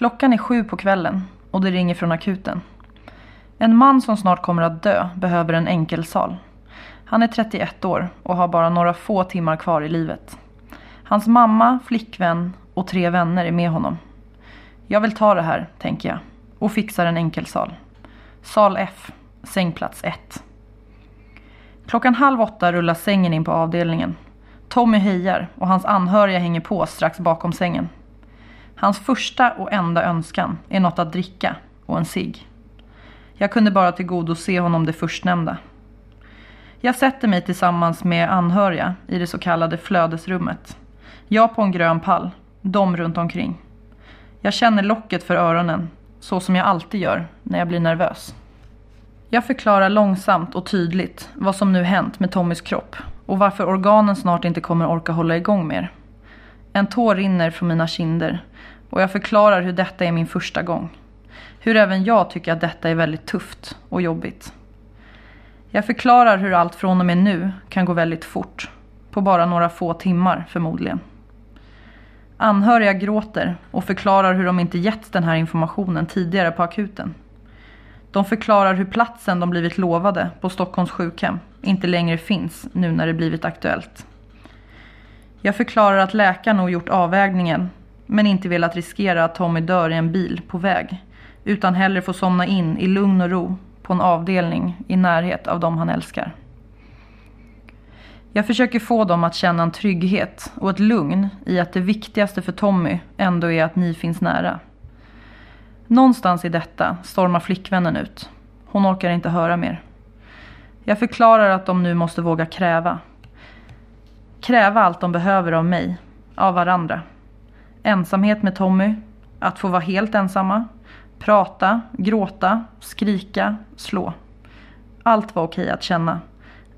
Klockan är sju på kvällen och det ringer från akuten. En man som snart kommer att dö behöver en enkelsal. Han är 31 år och har bara några få timmar kvar i livet. Hans mamma, flickvän och tre vänner är med honom. Jag vill ta det här, tänker jag, och fixar en enkelsal. Sal F, sängplats 1. Klockan halv åtta rullar sängen in på avdelningen. Tommy hejar och hans anhöriga hänger på strax bakom sängen. Hans första och enda önskan är något att dricka och en cigg. Jag kunde bara tillgodose honom det förstnämnda. Jag sätter mig tillsammans med anhöriga i det så kallade flödesrummet. Jag på en grön pall, de runt omkring. Jag känner locket för öronen, så som jag alltid gör när jag blir nervös. Jag förklarar långsamt och tydligt vad som nu hänt med Tommys kropp och varför organen snart inte kommer orka hålla igång mer. En tår rinner från mina kinder och jag förklarar hur detta är min första gång. Hur även jag tycker att detta är väldigt tufft och jobbigt. Jag förklarar hur allt från och med nu kan gå väldigt fort. På bara några få timmar förmodligen. Anhöriga gråter och förklarar hur de inte gett den här informationen tidigare på akuten. De förklarar hur platsen de blivit lovade på Stockholms sjukhem inte längre finns nu när det blivit aktuellt. Jag förklarar att läkaren nog gjort avvägningen men inte velat riskera att Tommy dör i en bil på väg utan hellre få somna in i lugn och ro på en avdelning i närhet av dem han älskar. Jag försöker få dem att känna en trygghet och ett lugn i att det viktigaste för Tommy ändå är att ni finns nära. Någonstans i detta stormar flickvännen ut. Hon orkar inte höra mer. Jag förklarar att de nu måste våga kräva. Kräva allt de behöver av mig, av varandra. Ensamhet med Tommy, att få vara helt ensamma, prata, gråta, skrika, slå. Allt var okej att känna.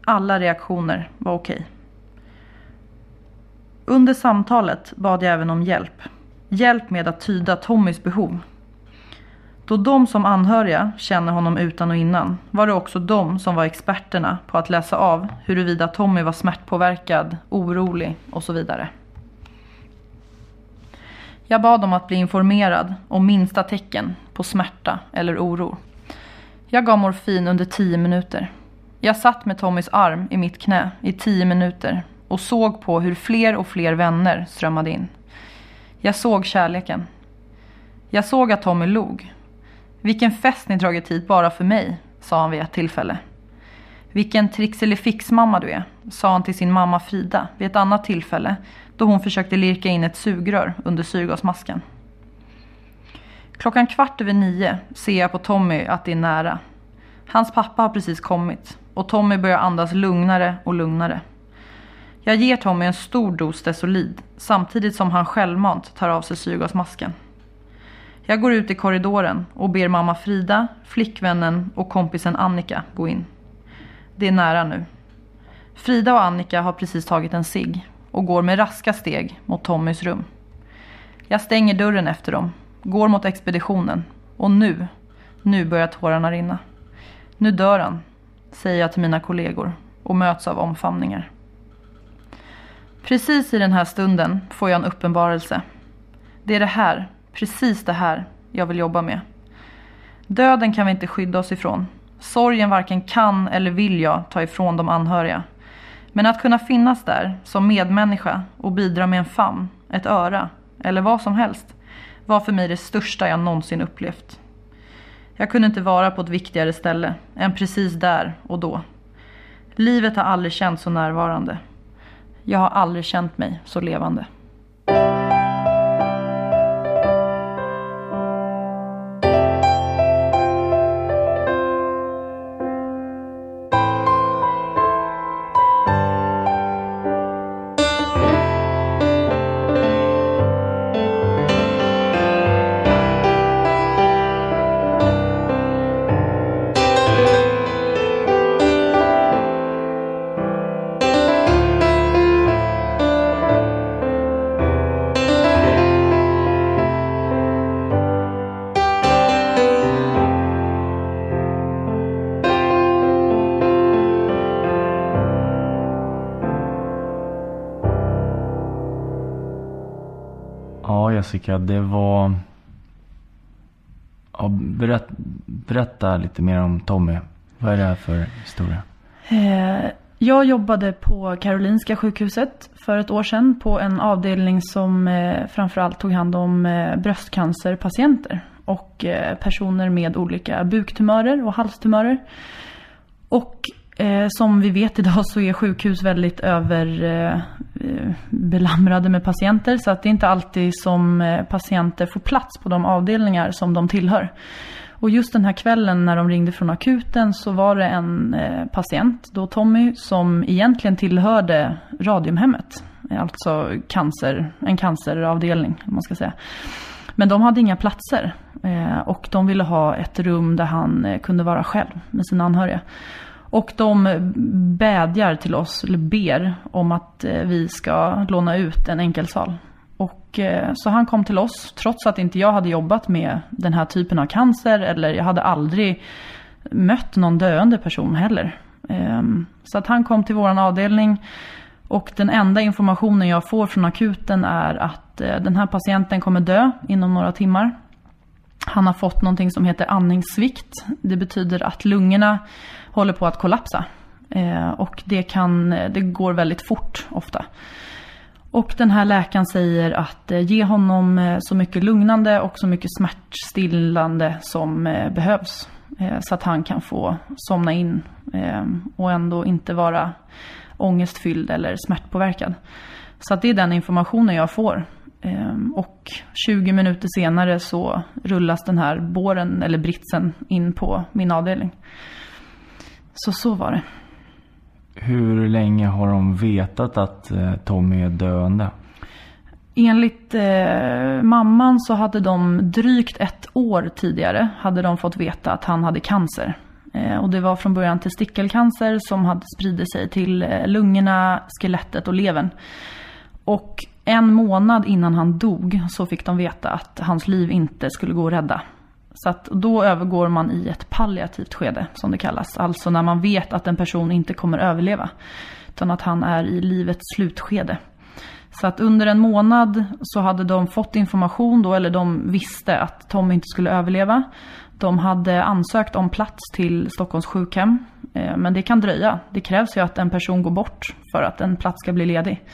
Alla reaktioner var okej. Under samtalet bad jag även om hjälp. Hjälp med att tyda Tommys behov. Då de som anhöriga känner honom utan och innan var det också de som var experterna på att läsa av huruvida Tommy var smärtpåverkad, orolig och så vidare. Jag bad om att bli informerad om minsta tecken på smärta eller oro. Jag gav morfin under tio minuter. Jag satt med Tommys arm i mitt knä i tio minuter och såg på hur fler och fler vänner strömmade in. Jag såg kärleken. Jag såg att Tommy log. Vilken fest ni dragit hit bara för mig, sa han vid ett tillfälle. Vilken trixelifix-mamma du är, sa han till sin mamma Frida vid ett annat tillfälle då hon försökte lirka in ett sugrör under syrgasmasken. Klockan kvart över nio ser jag på Tommy att det är nära. Hans pappa har precis kommit och Tommy börjar andas lugnare och lugnare. Jag ger Tommy en stor dos Desolid samtidigt som han självmant tar av sig syrgasmasken. Jag går ut i korridoren och ber mamma Frida, flickvännen och kompisen Annika gå in. Det är nära nu. Frida och Annika har precis tagit en cigg och går med raska steg mot Tommys rum. Jag stänger dörren efter dem, går mot expeditionen och nu, nu börjar tårarna rinna. Nu dör han, säger jag till mina kollegor och möts av omfamningar. Precis i den här stunden får jag en uppenbarelse. Det är det här, precis det här, jag vill jobba med. Döden kan vi inte skydda oss ifrån. Sorgen varken kan eller vill jag ta ifrån de anhöriga. Men att kunna finnas där som medmänniska och bidra med en famn, ett öra eller vad som helst var för mig det största jag någonsin upplevt. Jag kunde inte vara på ett viktigare ställe än precis där och då. Livet har aldrig känts så närvarande. Jag har aldrig känt mig så levande. Jessica, det var Ja, berätt, berätta lite mer om Tommy. Vad är det här för historia? Eh, jag jobbade på Karolinska sjukhuset för ett år sedan på en avdelning som eh, framförallt tog hand om eh, bröstcancerpatienter och personer med olika buktumörer och halstumörer. Och Eh, som vi vet idag så är sjukhus väldigt överbelamrade eh, med patienter så att det är inte alltid som eh, patienter får plats på de avdelningar som de tillhör. Och just den här kvällen när de ringde från akuten så var det en eh, patient, då Tommy, som egentligen tillhörde Radiumhemmet. Alltså cancer, en canceravdelning, om man ska säga. Men de hade inga platser eh, och de ville ha ett rum där han eh, kunde vara själv med sina anhöriga. Och de bädjar till oss, eller ber, om att eh, vi ska låna ut en enkelsal. Och, eh, så han kom till oss trots att inte jag hade jobbat med den här typen av cancer eller jag hade aldrig mött någon döende person heller. Ehm, så att han kom till våran avdelning och den enda informationen jag får från akuten är att eh, den här patienten kommer dö inom några timmar. Han har fått någonting som heter andningssvikt. Det betyder att lungorna håller på att kollapsa. Eh, och det, kan, det går väldigt fort ofta. Och den här läkaren säger att eh, ge honom eh, så mycket lugnande och så mycket smärtstillande som eh, behövs. Så att han kan få somna in och ändå inte vara ångestfylld eller smärtpåverkad. Så att det är den informationen jag får. Och 20 minuter senare så rullas den här båren eller britsen in på min avdelning. Så så var det. Hur länge har de vetat att eh, Tommy är döende? Enligt eh, mamman så hade de drygt ett år tidigare hade de fått veta att han hade cancer. Eh, och det var från början testikelcancer som hade spridit sig till eh, lungorna, skelettet och levern. Och en månad innan han dog så fick de veta att hans liv inte skulle gå att rädda. Så att då övergår man i ett palliativt skede som det kallas. Alltså när man vet att en person inte kommer överleva. Utan att han är i livets slutskede. Så att under en månad så hade de fått information då, eller de visste att Tom inte skulle överleva. De hade ansökt om plats till Stockholms sjukhem. Eh, men det kan dröja. Det krävs ju att en person går bort för att en plats ska bli ledig.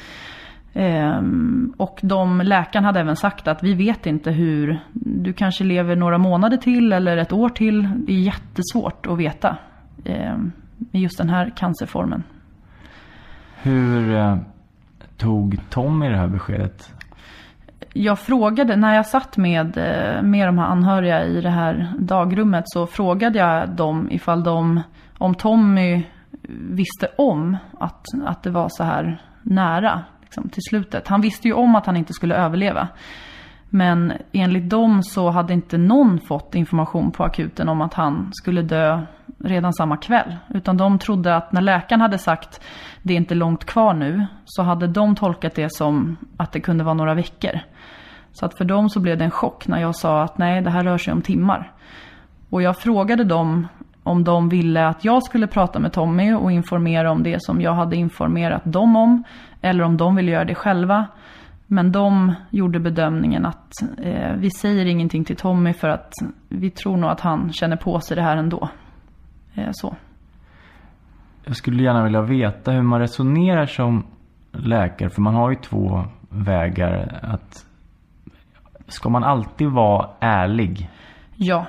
Ehm, och de läkaren hade även sagt att vi vet inte hur, du kanske lever några månader till eller ett år till. Det är jättesvårt att veta ehm, med just den här cancerformen. Hur eh, tog Tommy det här beskedet? Jag frågade, när jag satt med, eh, med de här anhöriga i det här dagrummet så frågade jag dem ifall de, om Tommy visste om att, att det var så här nära liksom, till slutet. Han visste ju om att han inte skulle överleva. Men enligt dem så hade inte någon fått information på akuten om att han skulle dö redan samma kväll. Utan de trodde att när läkaren hade sagt det är inte långt kvar nu så hade de tolkat det som att det kunde vara några veckor. Så att för dem så blev det en chock när jag sa att nej det här rör sig om timmar. Och jag frågade dem om de ville att jag skulle prata med Tommy och informera om det som jag hade informerat dem om. Eller om de ville göra det själva. Men de gjorde bedömningen att eh, vi säger ingenting till Tommy för att vi tror nog att han känner på sig det här ändå. Eh, så. Jag skulle gärna vilja veta hur man resonerar som läkare. För man har ju två vägar. att Ska man alltid vara ärlig? Ja,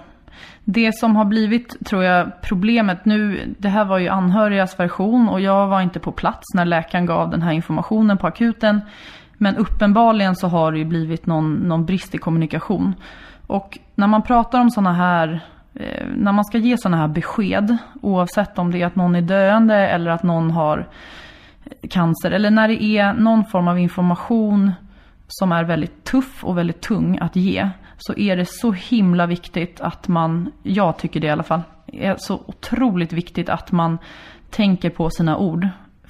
det som har blivit, tror jag, problemet nu, det här var ju anhörigas version och jag var inte på plats när läkaren gav den här informationen på akuten. Men uppenbarligen så har det ju blivit någon, någon brist i kommunikation. Och när man pratar om sådana här, eh, när man ska ge sådana här besked, oavsett om det är att någon är döende eller att någon har cancer, eller när det är någon form av information som är väldigt tuff och väldigt tung att ge så är det så himla viktigt att man, jag tycker det i alla fall, är så otroligt viktigt att man tänker på sina ord.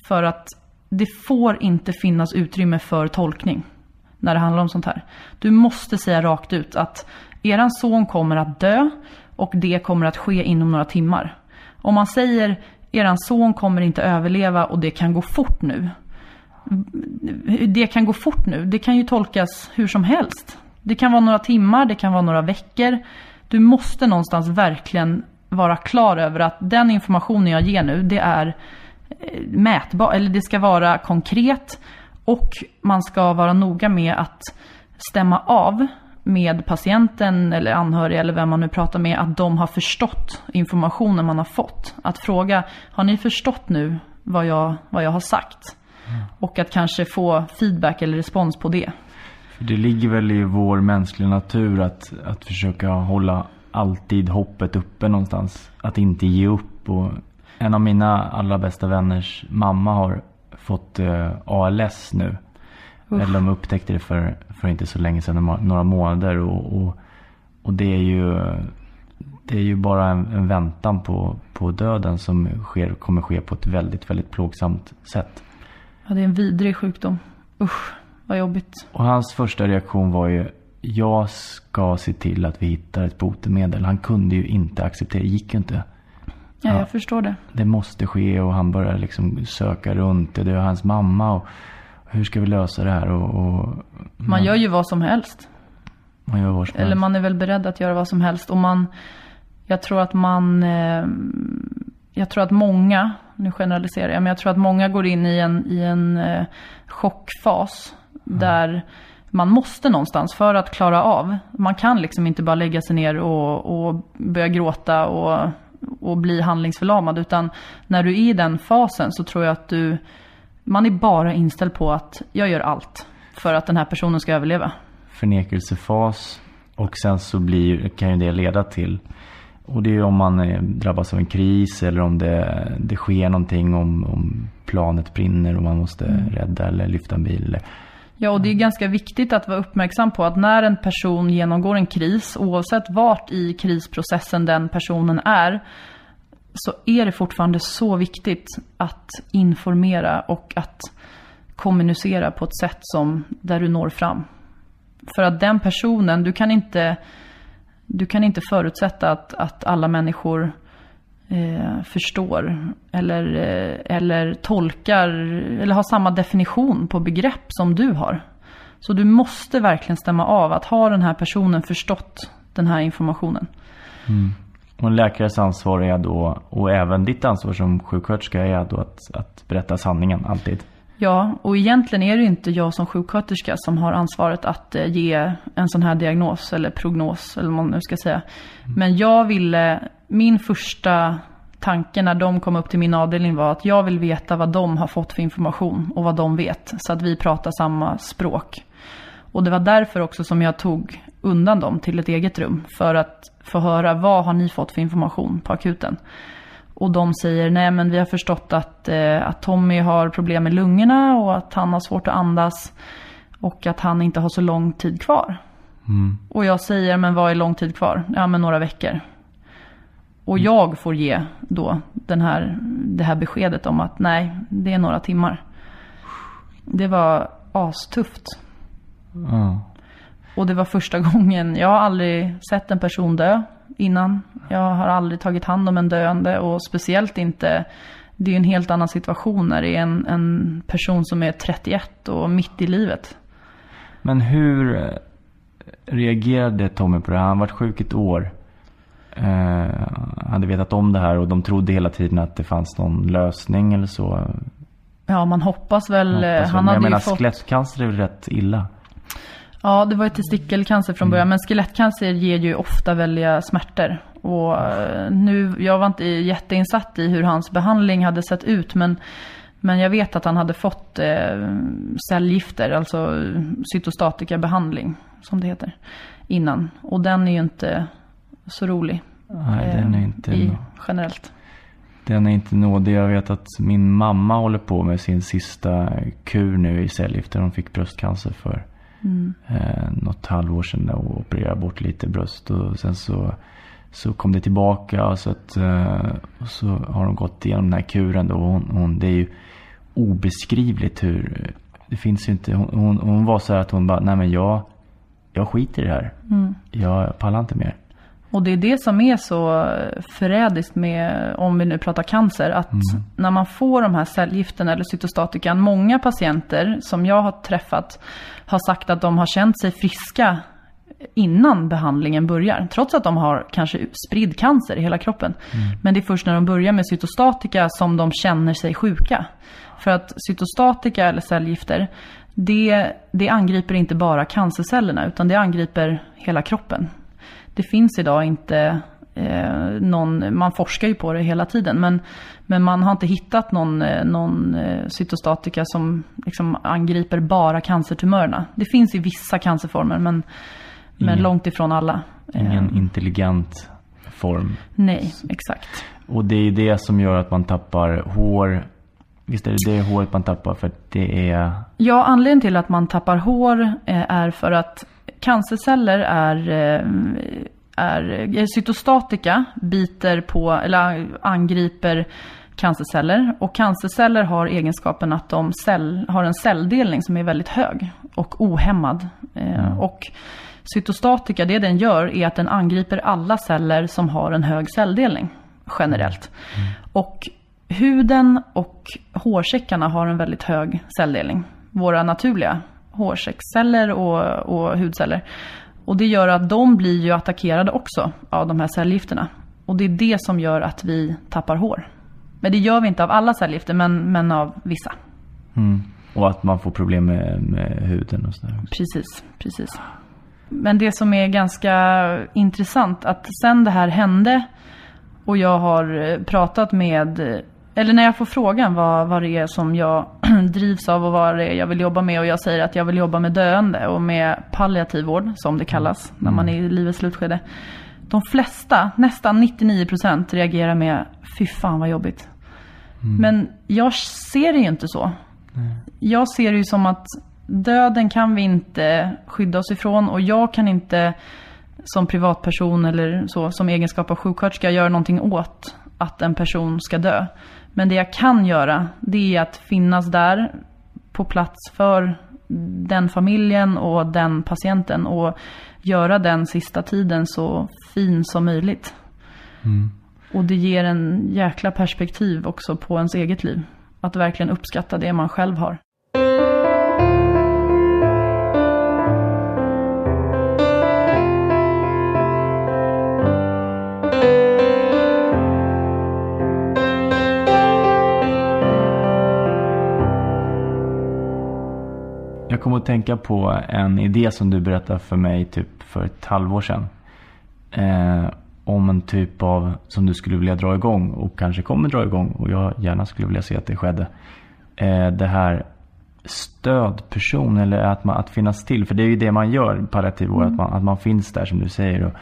För att det får inte finnas utrymme för tolkning när det handlar om sånt här. Du måste säga rakt ut att eran son kommer att dö och det kommer att ske inom några timmar. Om man säger eran son kommer inte överleva och det kan gå fort nu. Det kan gå fort nu, det kan ju tolkas hur som helst. Det kan vara några timmar, det kan vara några veckor. Du måste någonstans verkligen vara klar över att den informationen jag ger nu, det är eh, mätbar, eller det ska vara konkret och man ska vara noga med att stämma av med patienten eller anhöriga eller vem man nu pratar med att de har förstått informationen man har fått. Att fråga, har ni förstått nu vad jag, vad jag har sagt? Mm. Och att kanske få feedback eller respons på det. Det ligger väl i vår mänskliga natur att, att försöka hålla alltid hoppet uppe någonstans. Att inte ge upp. Och en av mina allra bästa vänners mamma har fått eh, ALS nu. Uff. Eller de upptäckte det för, för inte så länge sedan, några månader. Och, och, och det är ju det är ju bara en, en, väntan på, på döden som sker, kommer ske på ett väldigt, väldigt plågsamt sätt. Ja, det är en vidrig sjukdom. Usch, vad jobbigt. Och hans första reaktion var ju, jag ska se till att vi hittar ett botemedel. Han kunde ju inte acceptera, det gick ju inte. Ja, jag förstår det. Det måste ske och han börjar liksom söka runt. Det är hans mamma och hur ska vi lösa det här? Och, och man, gör ju vad som helst. Man gör vad som Eller helst. man är väl beredd att göra vad som helst. Och man, jag tror att man, eh, jag tror att många, nu generaliserar jag, men jag tror att många går in i en, i en eh, chockfas. Mm. Där man måste någonstans för att klara av. Man kan liksom inte bara lägga sig ner och, och börja gråta och, och bli handlingsförlamad. Utan när du är i den fasen så tror jag att du, man är bara inställd på att jag gör allt för att den här personen ska överleva. Förnekelsefas och sen så blir, kan ju det leda till och det är om man drabbas av en kris eller om det, det sker någonting om, om planet brinner och man måste mm. rädda eller lyfta en bil. Ja, och det är ganska viktigt att vara uppmärksam på att när en person genomgår en kris, oavsett vart i krisprocessen den personen är, så är det fortfarande så viktigt att informera och att kommunicera på ett sätt som där du når fram. För att den personen, du kan inte, du kan inte förutsätta att, att alla människor eh, förstår eller, eh, eller tolkar eller har samma definition på begrepp som du har. Så du måste verkligen stämma av att har den här personen förstått den här informationen. Mm. Och en läkares ansvar är då, och även ditt ansvar som sjuksköterska är då att, att berätta sanningen alltid. Ja, och egentligen är det inte jag som sjuksköterska som har ansvaret att eh, ge en sån här diagnos eller prognos eller vad man nu ska säga. Men jag ville, min första tanke när de kom upp till min avdelning var att jag vill veta vad de har fått för information och vad de vet. Så att vi pratar samma språk. Och det var därför också som jag tog undan dem till ett eget rum. För att få höra vad har ni fått för information på akuten. Och de säger nej men vi har förstått att, eh, att Tommy har problem med lungorna och att han har svårt att andas. Och att han inte har så lång tid kvar. Mm. Och jag säger men vad är lång tid kvar? Ja men några veckor. Och mm. jag får ge då den här, det här beskedet om att nej, det är några timmar. Det var astufft. Mm. Och det var första gången, jag har aldrig sett en person dö innan. Jag har aldrig tagit hand om en döende och speciellt inte, det är en helt annan situation när det är en, en person som är 31 och mitt i livet. Men hur eh, reagerade Tommy på det? Han har varit sjuk ett år. Eh, hade vetat om det här och de trodde hela tiden att det fanns någon lösning eller så. Ja, man hoppas väl. Hoppas väl. Han hade jag menar, fått... skelettcancer är väl rätt illa? Ja, det var ju testikelcancer från början. Mm. Men skelettcancer ger ju ofta väldiga smärtor. Och eh, nu, jag var inte jätteinsatt i hur hans behandling hade sett ut. Men, men jag vet att han hade fått eh, cellgifter, alltså cytostatikabehandling som det heter, innan. Och den är ju inte så rolig. Nej, den är inte i, generellt. Den är inte nådig. Jag vet att min mamma håller på med sin sista kur nu i cellgifter. Hon fick bröstcancer för mm. eh, något halvår sedan och opererade bort lite bröst. Och sen så, så kom det tillbaka och så, att, eh, och så har hon gått igenom den här kuren. Då. Hon, hon, det är ju obeskrivligt hur... Det finns ju inte... Hon, hon, hon var så här att hon bara, nej men jag, jag skiter i det här. Mm. Jag pallar inte mer. Och det är det som är så förrädiskt med, om vi nu pratar cancer, att mm. när man får de här cellgifterna eller cytostatikan, många patienter som jag har träffat har sagt att de har känt sig friska innan behandlingen börjar. Trots att de har kanske spridd cancer i hela kroppen. Men det är först när de börjar med cytostatika som de känner sig sjuka. För att cytostatika eller cellgifter, det, det angriper inte bara cancercellerna utan det angriper hela kroppen. Det finns idag inte eh, någon, man forskar ju på det hela tiden men, men man har inte hittat någon, eh, någon eh, cytostatika som liksom angriper bara cancertumörerna. Det finns i vissa cancerformer men, men Ingen- långt ifrån alla. Ingen intelligent form. nej, exakt. Och det är det som gör att man tappar hår. Visst är det det håret man tappar för att det är... Ja, anledningen till att man tappar hår är för att cancerceller är, eh, är eh, cytostatika biter på, eller angriper cancerceller. Och cancerceller har egenskapen att de cell, har en celldelning som är väldigt hög och ohämmad. Eh, Och cytostatika, det den gör är att den angriper alla celler som har en hög celldelning generellt. Och huden och hårsäckarna har en väldigt hög celldelning. Våra naturliga hårsäcksceller och, och hudceller. Och det gör att de blir ju attackerade också av de här cellgifterna. Och det är det som gör att vi tappar hår. Men det gör vi inte av alla cellgifter, men, men av vissa. Mm. Och att man får problem med, med huden och sådär. Precis, precis. Men det som är ganska intressant att sen det här hände och jag har eh, pratat med, eller när jag får frågan vad, vad det är som jag drivs av och vad det är jag vill jobba med och jag säger att jag vill jobba med döende och med palliativ vård som det kallas när man är i livets slutskede. De flesta, nästan 99% reagerar med fy fan vad jobbigt. Men jag ser det ju inte så. Jag ser det ju som att döden kan vi inte skydda oss ifrån och jag kan inte som privatperson eller så som egenskap av sjuksköterska göra någonting åt att en person ska dö. Men det jag kan göra det är att finnas där på plats för den familjen och den patienten och göra den sista tiden så fin som möjligt. Och det ger en jäkla perspektiv också på ens eget liv. Att verkligen uppskatta det man själv har. Jag kommer att tänka på en idé som du berättade för mig typ för ett halvår sedan. Eh, om en typ av, som du skulle vilja dra igång och kanske kommer dra igång och jag gärna skulle vilja se att det skedde. Eh, det här stödperson eller att, man, att finnas till. För det är ju det man gör palliativ vård, att, man, att man finns där som du säger. Och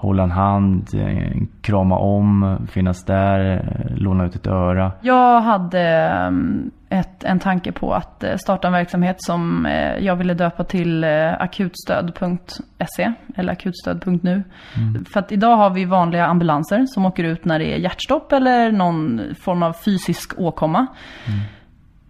hålla en hand, eh, krama om, finnas där, eh, låna ut ett öra. Jag hade mm, ett, en tanke på att eh, starta en verksamhet som jag ville döpa till akutstöd.se eller akutstöd.nu. För att idag har vi vanliga ambulanser som åker ut när det är hjärtstopp eller någon form av fysisk åkomma.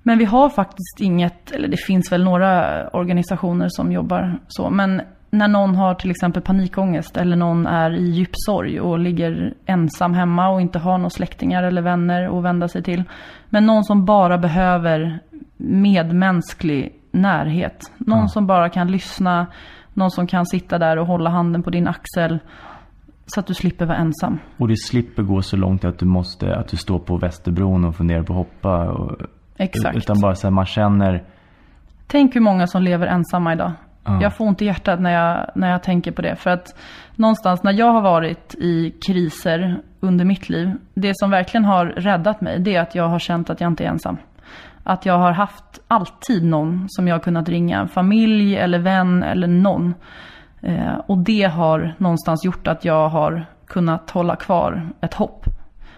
Men vi har faktiskt inget, eller det finns väl några organisationer som jobbar så, men när någon har till exempel panikångest eller någon är i djup sorg och ligger ensam hemma och inte har några släktingar eller vänner att vända sig till. Men någon som bara behöver medmänsklig närhet. Någon Ja. som bara kan lyssna, någon som kan sitta där och hålla handen på din axel. Så att du slipper vara ensam. Och det slipper gå så långt att du måste, att du står på Västerbron och funderar på att hoppa. Och, Exakt. Utan bara så här, man känner, Tänk hur många som lever ensamma idag. Ja. Jag får ont i hjärtat när jag, när jag tänker på det. För att någonstans när jag har varit i kriser under mitt liv. Det som verkligen har räddat mig det är att jag har känt att jag inte är ensam. Att jag har haft alltid någon som jag har kunnat ringa. Familj eller vän eller någon. Eh, och det har någonstans gjort att jag har kunnat hålla kvar ett hopp.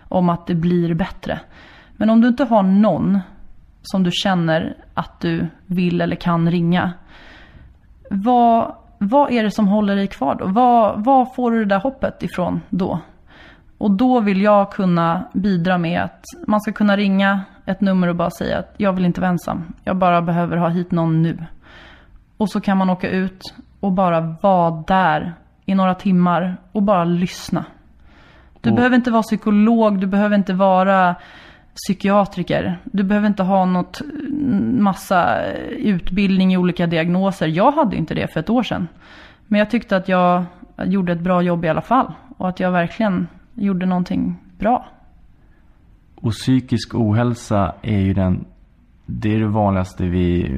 Om att det blir bättre. Men om du inte har någon som du känner att du vill eller kan ringa. Vad, vad är det som håller dig kvar då? Vad, vad får du det där hoppet ifrån då? Och då vill jag kunna bidra med att man ska kunna ringa ett nummer och bara säga att jag vill inte vara ensam. Jag bara behöver ha hit någon nu. Och så kan man åka ut och bara vara där i några timmar och bara lyssna. Du Och- behöver inte vara psykolog, du behöver inte vara psykiatriker. Du behöver inte ha något mm, massa eh, utbildning i olika diagnoser. Jag hade inte det för ett år sedan. Men jag tyckte att jag gjorde ett bra jobb i alla fall. Och att jag verkligen gjorde någonting bra. Och psykisk ohälsa är ju den det är det vanligaste vi,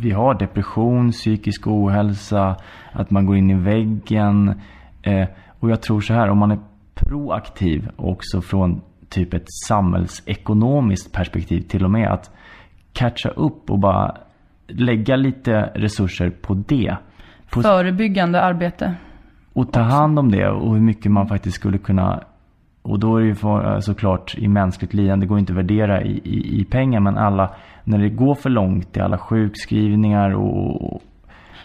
vi har. Depression, psykisk ohälsa, att man går in i väggen. Eh, och jag tror så här, om man är proaktiv också från typ ett samhällsekonomiskt perspektiv till och med. Att catcha upp och bara lägga lite resurser på det. På, Förebyggande arbete. och ta hand om det och hur mycket man faktiskt skulle kunna och då är det ju för, såklart i mänskligt lidande, det går inte att värdera i, i, i pengar men alla, när det går för långt i alla sjukskrivningar och,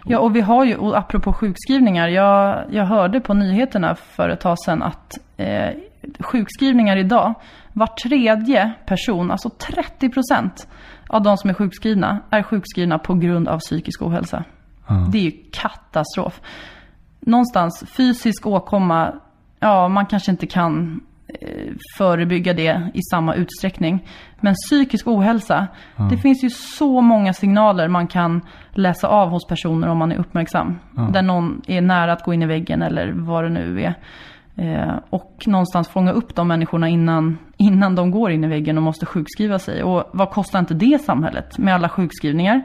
Ja, och vi har ju, och apropå sjukskrivningar, jag, jag hörde på nyheterna för ett tag sedan att eh, sjukskrivningar idag, var tredje person, alltså 30 procent av de som är sjukskrivna, är sjukskrivna på grund av psykisk ohälsa. Det är ju katastrof. Någonstans fysisk åkomma, ja man kanske inte kan eh, förebygga det i samma utsträckning. Men psykisk ohälsa, det finns ju så många signaler man kan läsa av hos personer om man är uppmärksam. Där någon är nära att gå in i väggen eller vad det nu är. Eh, och någonstans fånga upp de människorna innan, innan de går in i väggen och måste sjukskriva sig. Och vad kostar inte det samhället med alla sjukskrivningar?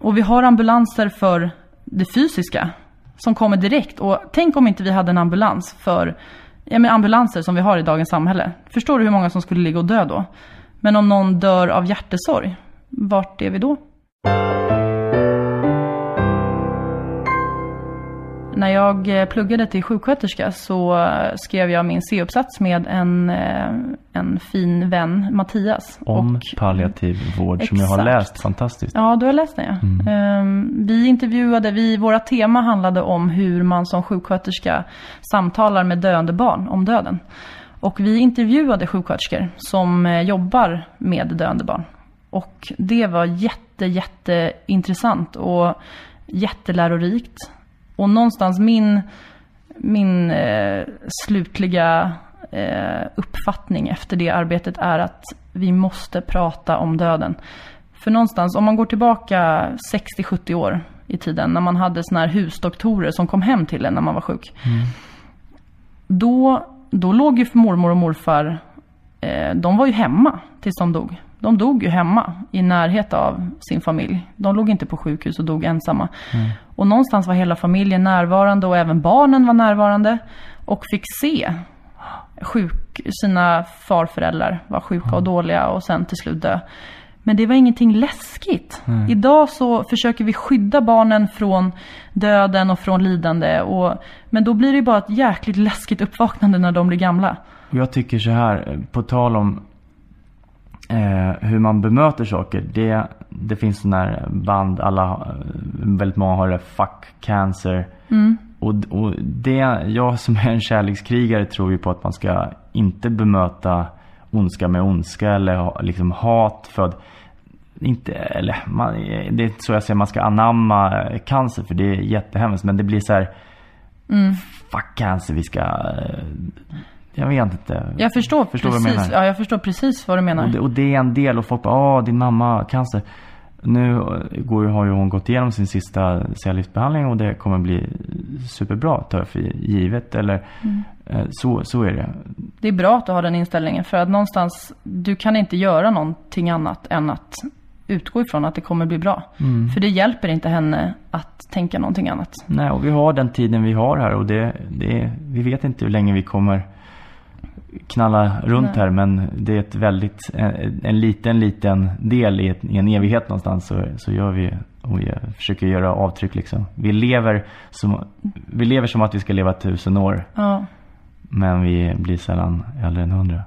Och vi har ambulanser för det fysiska som kommer direkt. Och tänk om inte vi hade en ambulans för ja, men ambulanser som vi har i dagens samhälle. Förstår du hur många som skulle ligga och dö då? Men om någon dör av hjärtesorg, vart är vi då? När jag eh, pluggade till sjuksköterska så skrev jag min C-uppsats med en, eh, en fin vän, Mattias. om Och- palliativ vård som jag har Exakt. läst fantastiskt. Ja, du har läst den ja. Ehm, Vi intervjuade, vi, våra tema handlade om hur man som sjuksköterska samtalar med döende barn om döden. Och vi intervjuade sjuksköterskor som eh, jobbar med döende barn. Och det var jätte, jätte intressant och jättelärorikt. Och någonstans min, min eh, slutliga eh, uppfattning efter det arbetet är att vi måste prata om döden. För någonstans, om man går tillbaka 60-70 år i tiden när man hade såna här husdoktorer som kom hem till en när man var sjuk. Då, då låg ju mormor och morfar, eh, de var ju hemma tills de dog. De dog ju hemma i närhet av sin familj. De låg inte på sjukhus och dog ensamma. Och någonstans var hela familjen närvarande och även barnen var närvarande. Och fick se sjuk, sina farföräldrar var sjuka och dåliga och sen till slut dö. Men det var ingenting läskigt. Idag så försöker vi skydda barnen från döden och från lidande. Och, men då blir det bara ett jäkligt läskigt uppvaknande när de blir gamla. Jag tycker så här, eh, på tal om eh, hur man bemöter saker. Det, det finns sådana här band, alla, eh, väldigt många har det, fuck cancer. Och, och det, jag som är en kärlekskrigare tror ju på att man ska inte bemöta ondska med ondska eller ha- liksom hat för inte, eller man, det är inte så jag säger man ska anamma eh, cancer för det är jättehemskt men det blir så här Fuck cancer, vi ska eh, Jag vet inte Jag förstår, Förstår precis, menar? ja, jag förstår precis vad du menar. och det, och det är en del och folk bara, åh din mamma har cancer. Nu går, har ju hon gått igenom sin sista cellgiftsbehandling och det kommer bli superbra, tar jag för givet. Eller Mm. eh, så, så är det. Det är bra att du har den inställningen för att någonstans, du kan inte göra någonting annat än att utgå ifrån att det kommer bli bra. Mm. För det hjälper inte henne att tänka någonting annat. Nej, och vi har den tiden vi har här och det, det, vi vet inte hur länge vi kommer knalla runt Nej. här men det är ett väldigt, en, en liten, liten del i, ett, i en evighet någonstans så, så gör vi och vi försöker göra avtryck liksom. Vi lever som, vi lever som att vi ska leva tusen år Ja, men vi blir sällan äldre än hundra.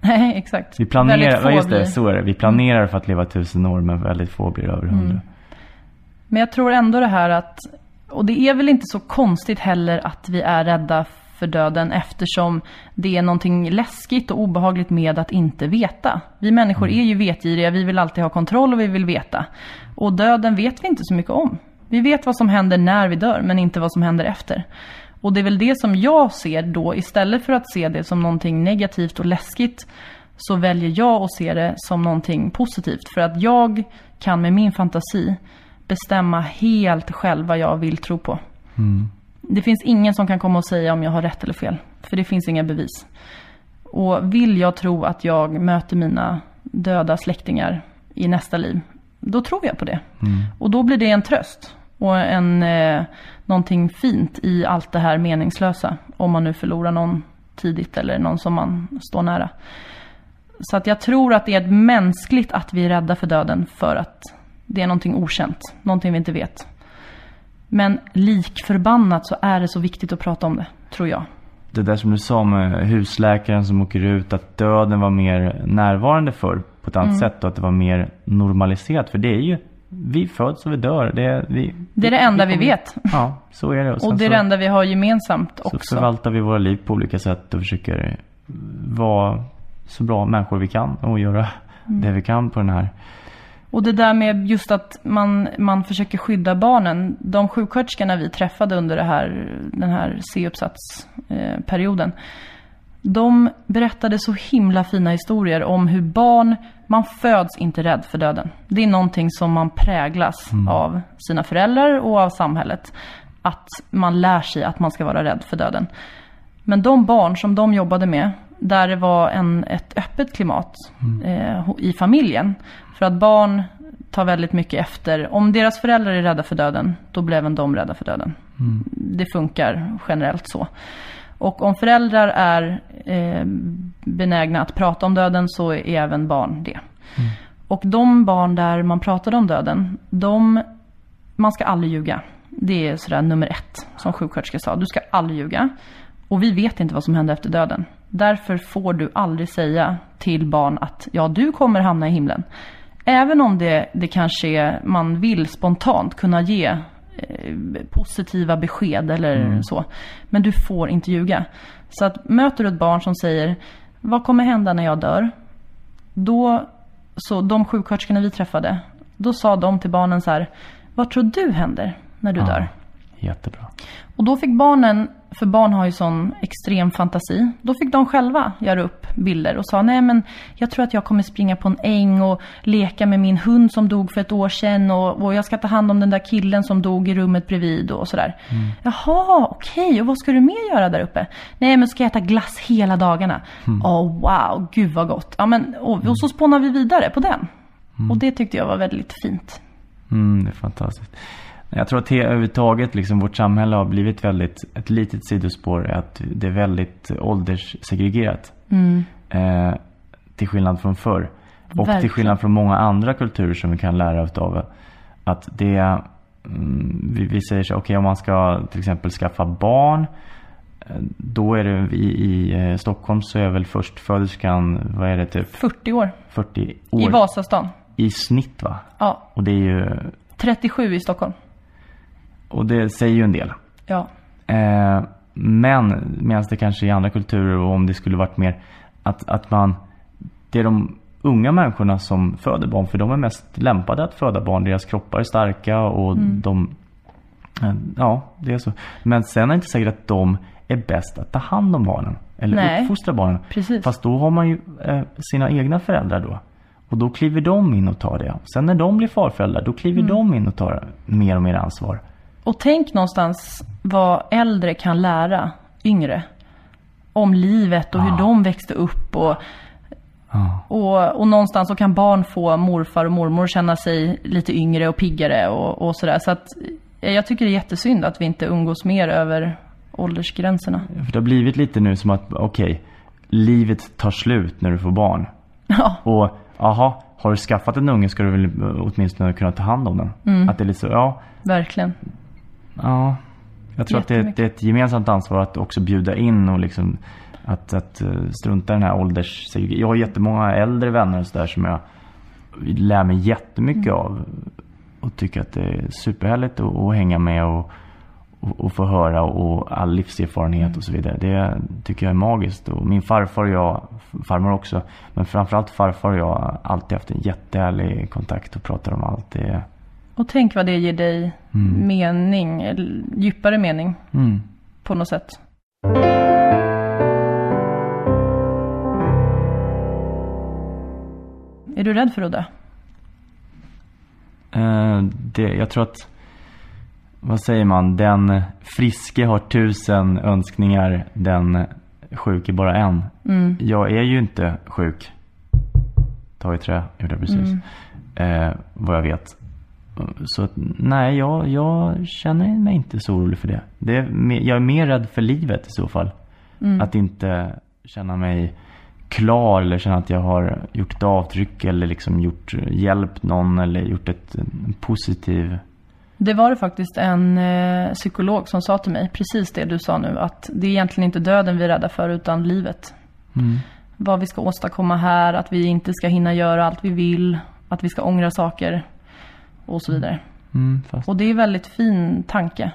nej exakt. Vi planerar, ja, just det, blir- så är det. Vi planerar för att leva tusen år men väldigt få blir över hundra. Mm. Men jag tror ändå det här att, och det är väl inte så konstigt heller att vi är rädda för döden eftersom det är någonting läskigt och obehagligt med att inte veta. Vi människor är ju vetgiriga, vi vill alltid ha kontroll och vi vill veta. Och döden vet vi inte så mycket om. Vi vet vad som händer när vi dör men inte vad som händer efter. Och det är väl det som jag ser då, istället för att se det som någonting negativt och läskigt så väljer jag att se det som någonting positivt. För att jag kan med min fantasi bestämma helt själv vad jag vill tro på. Mm. Det finns ingen som kan komma och säga om jag har rätt eller fel. För det finns inga bevis. Och vill jag tro att jag möter mina döda släktingar i nästa liv, då tror jag på det. Mm. Och då blir det en tröst och en, eh, någonting fint i allt det här meningslösa. Om man nu förlorar någon tidigt eller någon som man står nära. Så att jag tror att det är mänskligt att vi är rädda för döden för att det är någonting okänt, någonting vi inte vet. Men lik förbannat så är det så viktigt att prata om det, tror jag. Det där som du sa med husläkaren som åker ut, att döden var mer närvarande för på ett annat Mm. sätt och att det var mer normaliserat. För det är ju, vi föds och vi dör. Det är, vi, Det är det enda vi kommer- vet. Ja, så är det. Och sen det är så, det enda vi har gemensamt så också. förvaltar vi våra liv på olika sätt och försöker vara så bra människor vi kan och göra Mm. det vi kan på den här. Och det där med just att man, man försöker skydda barnen. De sjuksköterskorna vi träffade under här, den här C-uppsatsperioden. De berättade så himla fina historier om hur barn, man föds inte rädd för döden. Det är någonting som man präglas av sina föräldrar och av samhället. Att man lär sig att man ska vara rädd för döden. Men de barn som de jobbade med, där det var en, ett öppet klimat eh, i familjen. För att barn tar väldigt mycket efter. Om deras föräldrar är rädda för döden, då blir även de rädda för döden. Det funkar generellt så. Och om föräldrar är eh, benägna att prata om döden så är även barn det. Och de barn där man pratade om döden, de, man ska aldrig ljuga. Det är sådär nummer ett, som sjuksköterska sa. Du ska aldrig ljuga. Och vi vet inte vad som händer efter döden. Därför får du aldrig säga till barn att ja, du kommer hamna i himlen. Även om det, det kanske är, man vill spontant kunna ge eh, positiva besked eller så. Men du får inte ljuga. Så att möter du ett barn som säger vad kommer hända när jag dör? Då, så de sjuksköterskorna vi träffade, då sa de till barnen så här, vad tror du händer när du dör? Jättebra. Och då fick barnen, för barn har ju sån extrem fantasi, då fick de själva göra upp bilder och sa nej men jag tror att jag kommer springa på en äng och leka med min hund som dog för ett år sedan och, och jag ska ta hand om den där killen som dog i rummet bredvid och sådär. Jaha, okej, och vad ska du mer göra där uppe? Nej men ska jag äta glass hela dagarna? Åh wow, gud vad gott. Ja men, och, och så spånar vi vidare på den. Och det tyckte jag var väldigt fint. Mm, det är fantastiskt. Jag tror att det överhuvudtaget, liksom vårt samhälle har blivit väldigt, ett litet sidospår är att det är väldigt ålderssegregerat. Eh, till skillnad från förr. Och Verkligen. till skillnad från många andra kulturer som vi kan lära av. Att det, mm, vi, vi säger så, okej om man ska till exempel skaffa barn. eh, Då är det i, i eh, Stockholm så är väl förstföderskan, vad är det typ 40 år. 40 år I Vasastan. i snitt va? Ja, Och det är ju, 37 i Stockholm. Och det säger ju en del. Ja. Eh, men medan det kanske i andra kulturer och om det skulle varit mer att, att man Det är de unga människorna som föder barn för de är mest lämpade att föda barn. Deras kroppar är starka och de eh, Ja, det är så. Men sen är det inte säkert att de är bäst att ta hand om barnen. Eller Nej. uppfostra barnen. Precis. Fast då har man ju eh, sina egna föräldrar då. Och då kliver de in och tar det. Sen när de blir farföräldrar, då kliver de in och tar mer och mer ansvar. Och tänk någonstans vad äldre kan lära yngre. Om livet och hur de växte upp och, Ja. och, och någonstans så kan barn få morfar och mormor känna sig lite yngre och piggare och, och sådär. Så att eh, jag tycker det är jättesynd att vi inte umgås mer över åldersgränserna. För det har blivit lite nu som att, okej, livet tar slut när du får barn. Ja, Och, aha, har du skaffat en unge ska du väl åtminstone kunna ta hand om den. Att det är lite så, ja, verkligen. Ja. Jag tror att det det är ett gemensamt ansvar att också bjuda in och liksom att, att eh, strunta i den här ålders... Jag har jättemånga äldre vänner och så där som jag lär mig jättemycket av. Och tycker att det är superhärligt att, att hänga med och, och, och få höra och all livserfarenhet och så vidare. Det tycker jag är magiskt. Och min farfar och jag, farmor också, men framförallt farfar och jag har alltid haft en jättehärlig kontakt och pratar om allt. Det, Och tänk vad det ger dig mening, eller djupare mening mm. på något sätt. Är du rädd för att dö? Eh, det, jag tror att vad säger man? Den friske har tusen önskningar, den sjuke bara en. Mm. Jag är ju inte sjuk. Ta i trä, gjorde jag precis. Mm. Eh, vad jag vet. Så att, nej, jag, jag känner mig inte så orolig för det. det är, jag är mer rädd för livet i så fall. Mm. Att inte känna mig klar eller känna att jag har gjort ett avtryck eller liksom gjort, hjälpt någon eller gjort ett en positiv Det var det faktiskt en eh, psykolog som sa till mig, precis det du sa nu, att det är egentligen inte döden vi är rädda för utan livet. Vad vi ska åstadkomma här, att vi inte ska hinna göra allt vi vill, att vi ska ångra saker och så vidare. Mm, Och det är en väldigt fin tanke.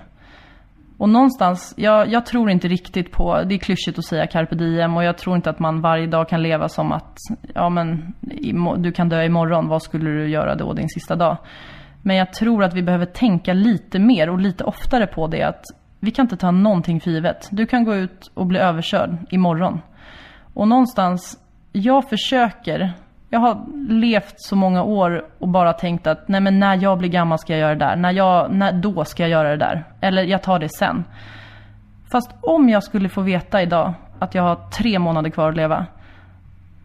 Och någonstans, jag, jag tror inte riktigt på, det är klyschigt att säga carpe diem och jag tror inte att man varje dag kan leva som att, ja men, du kan dö imorgon, vad skulle du göra då din sista dag? Men jag tror att vi behöver tänka lite mer och lite oftare på det att vi kan inte ta någonting för givet. Du kan gå ut och bli överkörd imorgon. Och någonstans, jag försöker, jag har levt så många år och bara tänkt att nej men när jag blir gammal ska jag göra det där. När jag, när, då ska jag göra det där. Eller jag tar det sen. Fast om jag skulle få veta idag att jag har tre månader kvar att leva.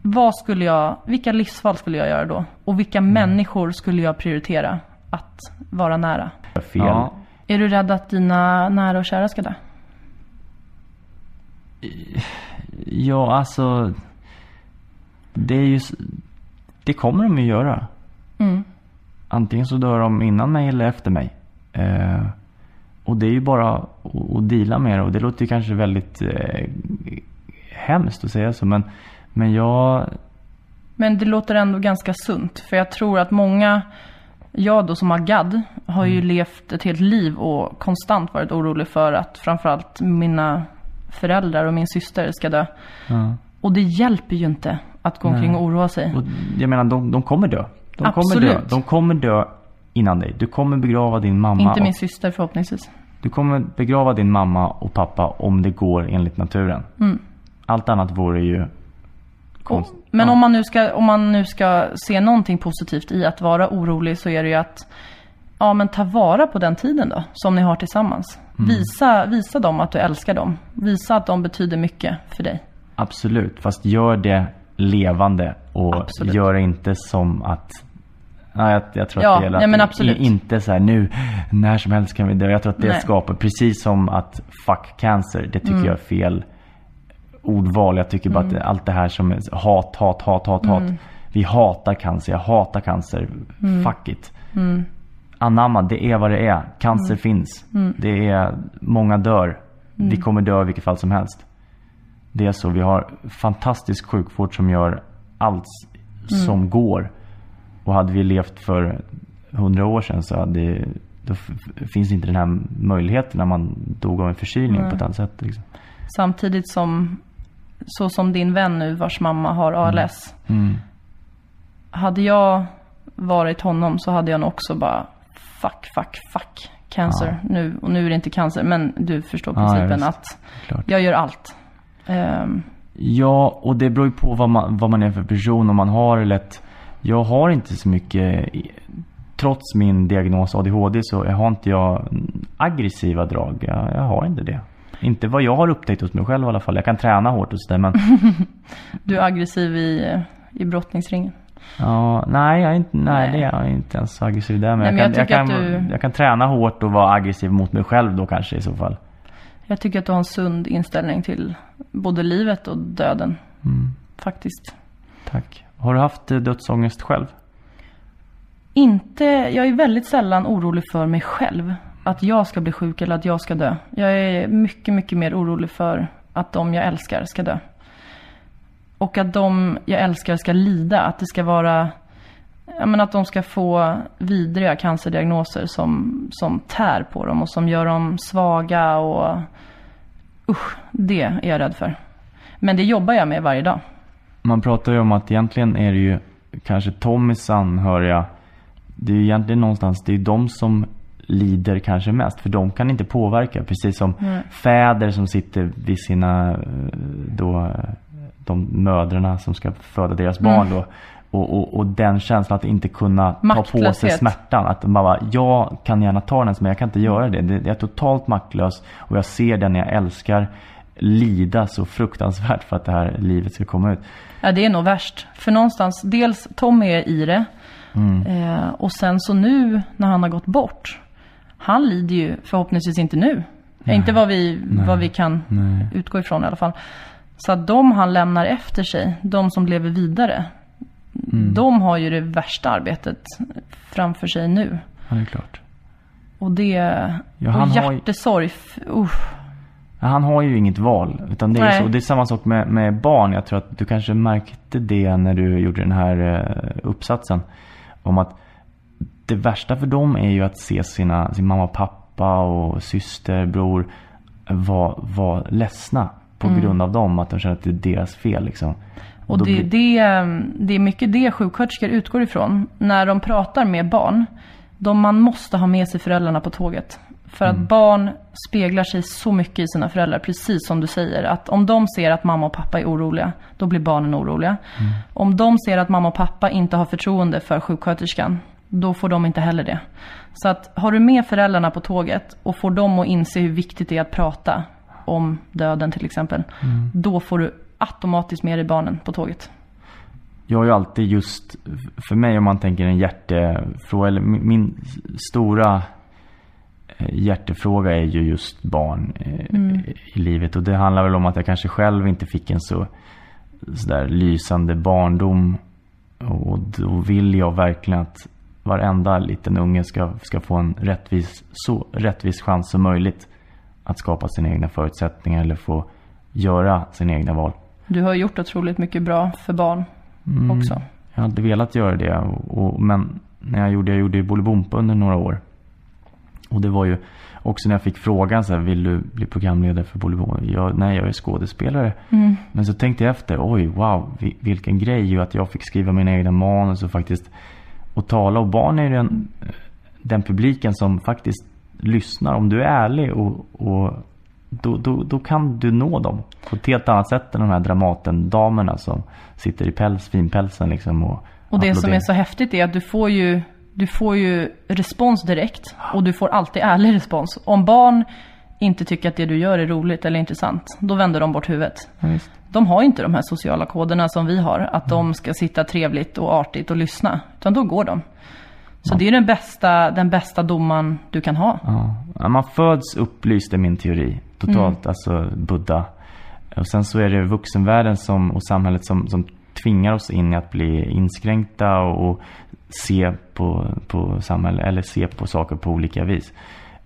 Vad skulle jag, vilka livsval skulle jag göra då? Och vilka människor skulle jag prioritera att vara nära? fel. Ja, Är du rädd att dina nära och kära ska dö? ja, alltså. Det är ju, det kommer de ju göra. Mm. Antingen så dör de innan mig eller efter mig. Eh, och det är ju bara att, deala med det. Och det låter ju kanske väldigt eh, hemskt att säga så. Men, men jag, Men det låter ändå ganska sunt. För jag tror att många, jag då som har GAD, har ju levt ett helt liv och konstant varit orolig för att framförallt mina föräldrar och min syster ska dö. ja. Och det hjälper ju inte att gå omkring och oroa sig. Och jag menar, de, de kommer dö. De kommer dö. Absolut. De kommer dö innan dig. Du kommer begrava din mamma. Inte min och, syster förhoppningsvis. du kommer begrava din mamma och pappa om det går enligt naturen. Mm. Allt annat vore ju konst. Och, men ja. om, man nu ska, om man nu ska se någonting positivt i att vara orolig så är det ju att Ja men ta vara på den tiden då, som ni har tillsammans. Mm. Visa, visa dem att du älskar dem. Visa att de betyder mycket för dig. Absolut, fast gör det levande och Absolut. gör det inte som att Ja, jag, jag tror Ja, att det gäller nej, att i- inte så här nu, när som helst kan vi dö. Jag tror att det Nej. skapar, precis som att fuck cancer, det tycker Mm. jag är fel ordval. Jag tycker bara att allt det här som är hat, hat, hat, hat, hat. Mm. Vi hatar cancer, jag hatar cancer. Fuck it. Anamma, det är vad det är. Cancer Mm. finns. Det är, många dör. Vi kommer dö i vilket fall som helst. Det är så. Vi har fantastisk sjukvård som gör allt som går. Och hade vi levt för hundra år sedan så hade då finns inte den här möjligheten när man dog av en förkylning på ett annat sätt. Liksom. Samtidigt som, så som din vän nu vars mamma har ALS. Mm. Hade jag varit honom så hade jag nog också bara fuck, fuck, fuck cancer. Nu, och nu är det inte cancer men du förstår Ja, ja, principen visst. att Klart. jag gör allt. Ehm, Ja, och det beror ju på vad man, vad man är för person. Om man har lätt... Jag har inte så mycket... Trots min diagnos ADHD så har inte jag aggressiva drag. Jag, jag har inte det. Inte vad jag har upptäckt hos mig själv i alla fall. Jag kan träna hårt och sådär men... du är aggressiv i, i brottningsringen. Ja, nej, jag är inte, nej, Nej. det är jag inte ens så aggressiv där. Men, Nej, men jag, jag kan, jag, du- jag kan träna hårt och vara aggressiv mot mig själv då kanske i så fall. Jag tycker att du har en sund inställning till både livet och döden. Mm. Faktiskt. Tack. Har du haft eh, dödsångest själv? Inte, jag är väldigt sällan orolig för mig själv. Att jag ska bli sjuk eller att jag ska dö. Jag är mycket, mycket mer orolig för att de jag älskar ska dö. Och att de jag älskar ska lida. Att det ska vara, ja men att de ska få vidriga cancerdiagnoser som, som tär på dem och som gör dem svaga och usch, det är jag rädd för. Men det jobbar jag med varje dag. Man pratar ju om att egentligen är det ju kanske Tommys anhöriga. Det är ju egentligen någonstans, det är de som lider kanske mest. För de kan inte påverka. Precis som fäder som sitter vid sina, eh, då, de mödrarna som ska föda deras barn då. Och, och, och den känslan att inte kunna ta på sig smärtan. Att man bara, jag kan gärna ta den men jag kan inte göra det. det. Jag är totalt maktlös och jag ser den jag älskar lida så fruktansvärt för att det här livet ska komma ut. Ja, det är nog värst. För någonstans, dels Tommy är i det. Mm. Eh, och sen så nu när han har gått bort. Han lider ju förhoppningsvis inte nu. Inte vad vi, vad vi kan Nej. utgå ifrån i alla fall. Så att de han lämnar efter sig, de som lever vidare. Mm. De har ju det värsta arbetet framför sig nu. Ja, det är klart. Och det... Ja, och han har ju- hjärtesorg. usch. Ja, Han har ju inget val. Utan det är, Nej. så, det är samma sak med, med barn. Jag tror att du kanske märkte det när du gjorde den här eh, uppsatsen. Om att det värsta för dem är ju att se sina, sin mamma och pappa och syster, bror vara var ledsna. På grund av dem. Att de känner att det är deras fel liksom. Mm. Och då det, blir- det, det är mycket det sjuksköterskor utgår ifrån. När de pratar med barn. De, man måste ha med sig föräldrarna på tåget. För Mm. att barn speglar sig så mycket i sina föräldrar. Precis som du säger. Att om de ser att mamma och pappa är oroliga. Då blir barnen oroliga. Mm. Om de ser att mamma och pappa inte har förtroende för sjuksköterskan. Då får de inte heller det. Så att har du med föräldrarna på tåget och får dem att inse hur viktigt det är att prata om döden till exempel. Mm. Då får du automatiskt med dig barnen på tåget. Jag har ju alltid just, för mig om man tänker en hjärtefråga, eller min, stora eh, hjärtefråga är ju just barn eh, i livet. Och det handlar väl om att jag kanske själv inte fick en så sådär lysande barndom. Och då vill jag verkligen att varenda liten unge ska, ska få en rättvis, så rättvis chans som möjligt att skapa sina egna förutsättningar eller få göra sina egna val. Du har gjort otroligt mycket bra för barn Mm. också. Jag hade velat göra det. Och, och, men när jag gjorde, jag gjorde ju Bolibompa under några år. Och det var ju också när jag fick frågan så här, vill du bli programledare för Bolibompa? Jag, nej, jag är skådespelare. Men så tänkte jag efter, oj, wow, vi- vilken grej ju att jag fick skriva mina egna manus och faktiskt och tala. Och barn är ju den, den publiken som faktiskt lyssnar. Om du är ärlig och, och då, då, då kan du nå dem på ett helt annat sätt än de här Dramaten-damerna som sitter i päls, finpälsen liksom och Och det som är så häftigt är att du får ju, du får ju respons direkt. Och du får alltid ärlig respons. Om barn inte tycker att det du gör är roligt eller intressant, då vänder de bort huvudet. Ja. De har inte de här sociala koderna som vi har, att de ska sitta trevligt och artigt och lyssna. Utan då går de. Så det är den bästa, den bästa domaren du kan ha. Ja. Man föds upplyst är min teori. Totalt, alltså Buddha. Och sen så är det vuxenvärlden som, och samhället som, som tvingar oss in i att bli inskränkta och, och se på, på samhället, eller se på saker på olika vis.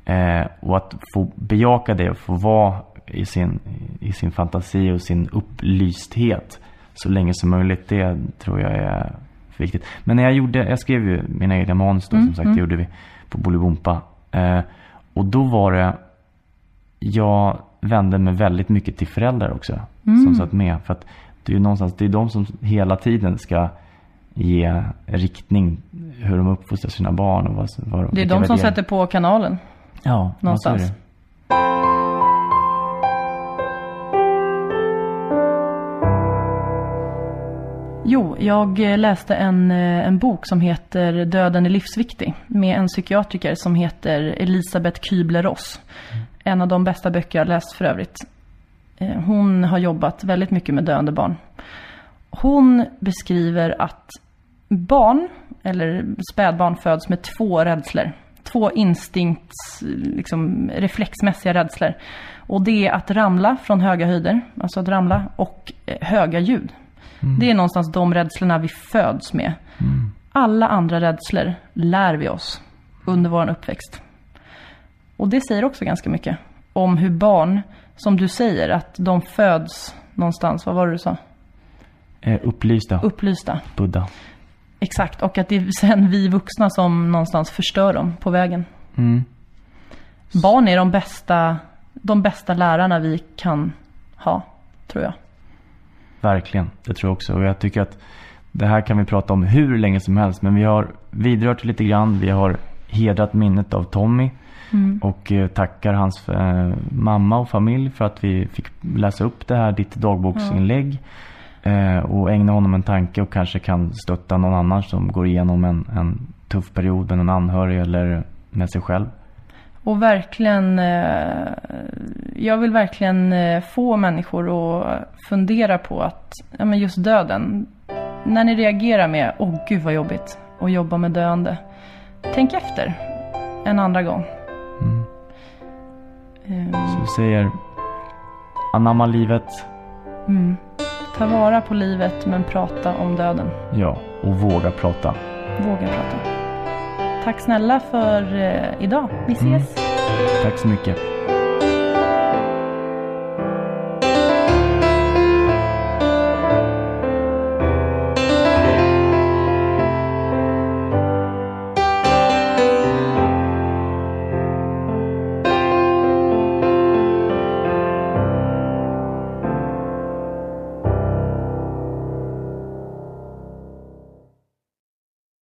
Eh, och att få bejaka det och få vara i sin, i sin fantasi och sin upplysthet så länge som möjligt. Det tror jag är viktigt. Men när jag gjorde, jag skrev ju mina egna manus då som sagt, det gjorde vi på Bolibompa. Eh, och då var det, jag vände mig väldigt mycket till föräldrar också. Som satt med. För att det är ju någonstans, det är de som hela tiden ska ge riktning hur de uppfostrar sina barn och vad, vad Det är de som sätter på kanalen. Ja, någonstans. Jo, jag eh, läste en, eh, en bok som heter Döden är livsviktig. Med en psykiatriker som heter Elisabeth Kübler-Ross. En av de bästa böcker jag läst för övrigt. Eh, Hon har jobbat väldigt mycket med döende barn. Hon beskriver att barn, eller spädbarn, föds med två rädslor. Två instinkts, liksom reflexmässiga rädslor. Och det är att ramla från höga höjder, alltså att ramla, och höga ljud. Det är någonstans de rädslorna vi föds med. Alla andra rädslor lär vi oss under vår uppväxt. Och det säger också ganska mycket om hur barn, som du säger, att de föds någonstans, vad var det du sa? Eh, upplysta. Upplysta. Buddha. Exakt, och att det är sen vi vuxna som någonstans förstör dem på vägen. Mm. Barn är de bästa, de bästa lärarna vi kan ha, tror jag. Verkligen, det tror jag också. Och jag tycker att det här kan vi prata om hur länge som helst. Men vi har vidrört lite grann. Vi har hedrat minnet av Tommy. Och eh, tackar hans eh, mamma och familj för att vi fick läsa upp det här, ditt dagboksinlägg. Eh, och ägna honom en tanke och kanske kan stötta någon annan som går igenom en, en tuff period med någon anhörig eller med sig själv. Och verkligen, eh, jag vill verkligen eh, få människor att fundera på att, ja men just döden. När ni reagerar med, åh gud vad jobbigt, och jobba med döende. Tänk efter en andra gång. Mm. Ehm, Så vi säger anamma livet, mm. Ta vara på livet men prata om döden. ja, och våga prata. Våga prata. Tack snälla för eh, idag. Vi ses. Mm. Tack så mycket.